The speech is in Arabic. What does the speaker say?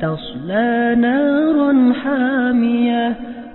تصلى نارا حامية.